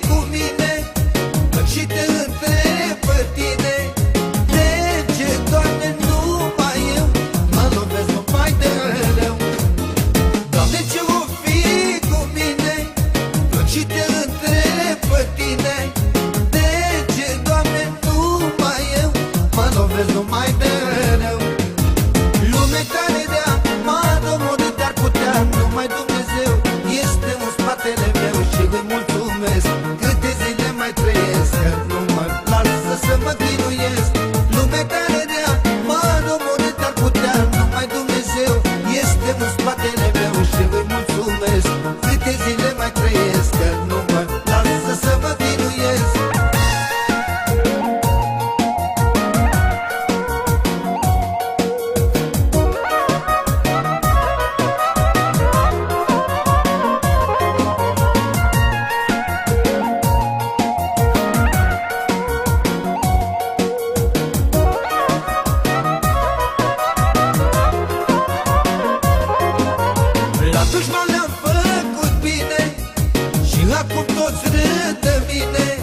comigo. atunci m-am făcut bine Și acum toți râd de mine.